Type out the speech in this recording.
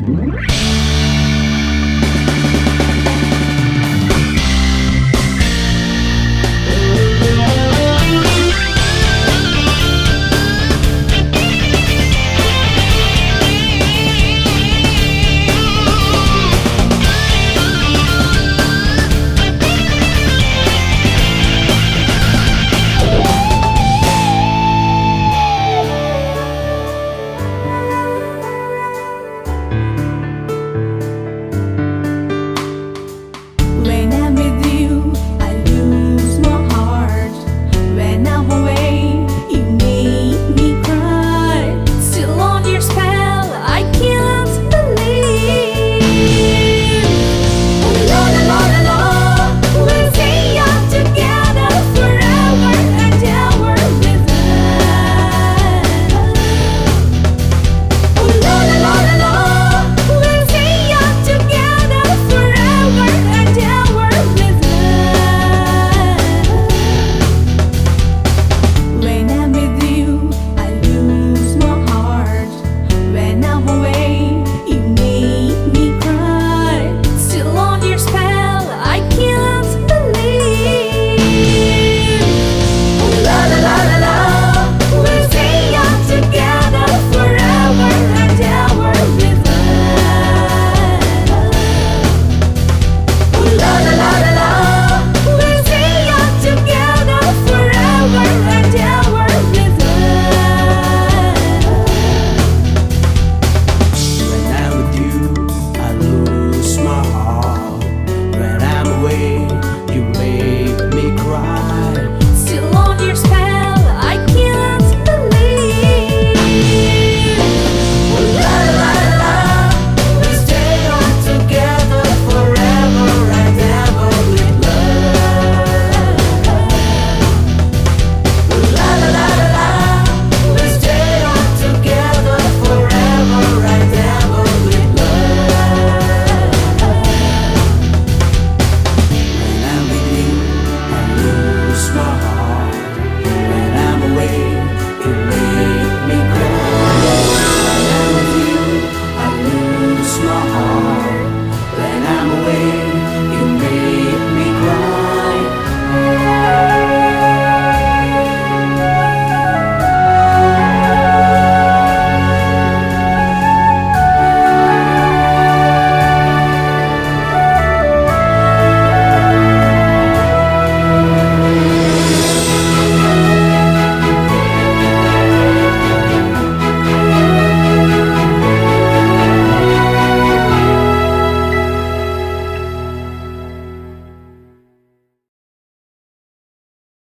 Música